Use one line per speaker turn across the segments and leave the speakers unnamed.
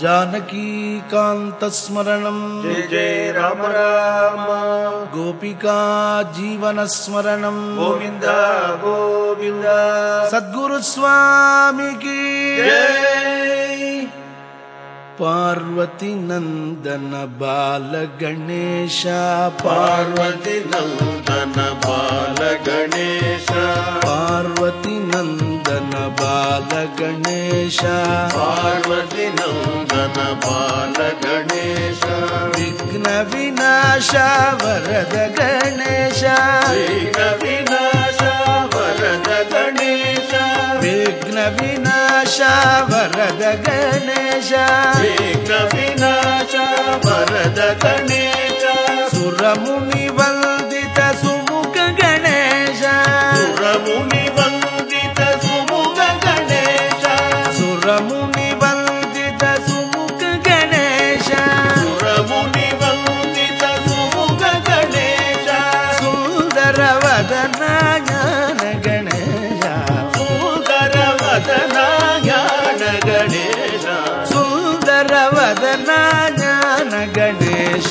जानकीकान्तस्मरणम्
जय जय राम राम।
गोपिका जीवनस्मरणम्
गोविन्द गोविन्द।
सद्गुरुस्वामी की
जय।
पार्वती बालगणेश। गणेश
पार्वदिनो ददबाल गणेश
वरद गणेश।
विघ्नविनाश वरद गणेश।
विघ्नविनाश वरद गणेश।
विघ्नविनाश वरद गणेश।
वदन ज्ञान गणेश
सुन्दर वदना ज्ञान गणेश
सुन्दर वदन ज्ञान गणेश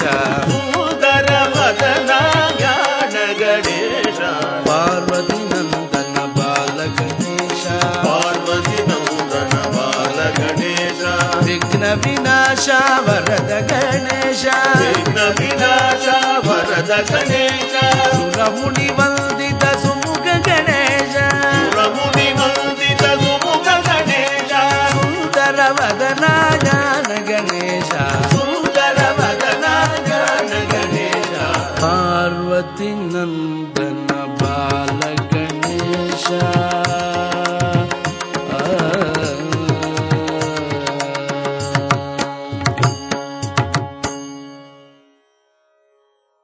सुन्दर वदना ज्ञान गणेश
पार्वती नन्दन बाल गणेश
पार्वती नन्दन बाल गणेश
विघ्न विनाश वरद गणेश
विघ्न विनाश वरद गणेश
ಸುರಮುನಿ ವಂದಿತ ಸುಮುಖ ಗಣೇಶ
ಸುರಮುನಿ ವಂದಿತ ಸುಮುಖ ಗಣೇಶ
ಸುಂದರ ವದನ ಜ್ಞಾನ ಗಣೇಶ ಸುಂದರ ವದನ ಜ್ಞಾನ ಗಣೇಶ ಪಾರ್ವತಿ ನಂದನ ಬಾಲ ಗಣೇಶ